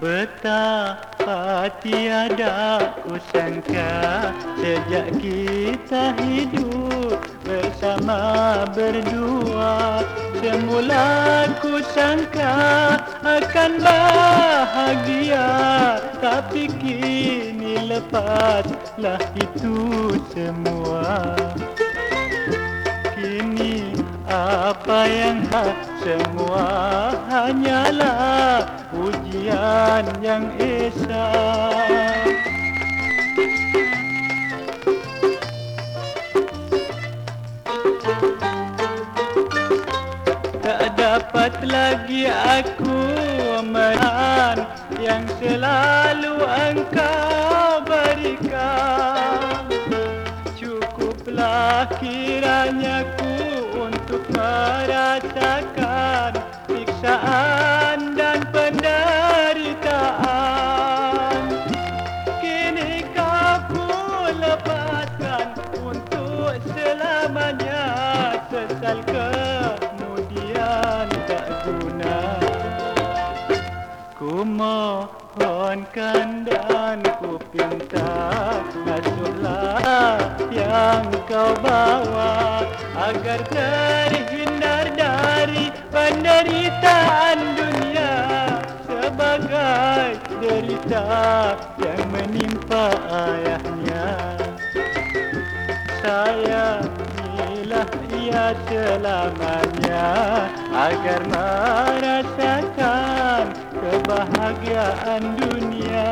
Apa tiada kusangka Sejak kita hidup bersama berdua. Semula kusangka akan bahagia Tapi kini lepaslah itu semua apa yang semua hanyalah ujian yang esa. Tak dapat lagi aku menahan yang selalu engkau berikan. Cukuplah kiranya ku merasakan siksaan dan penderitaan. Kini kau ku lepaskan untuk selamanya Sesal kemudian tak guna. Ku mohonkan dan ku pinta Asuhlah yang kau bawa Agar terhindar Sebagai derita yang menimpa ayahnya. Saya inilah ia selamanya Agar merasakan kebahagiaan dunia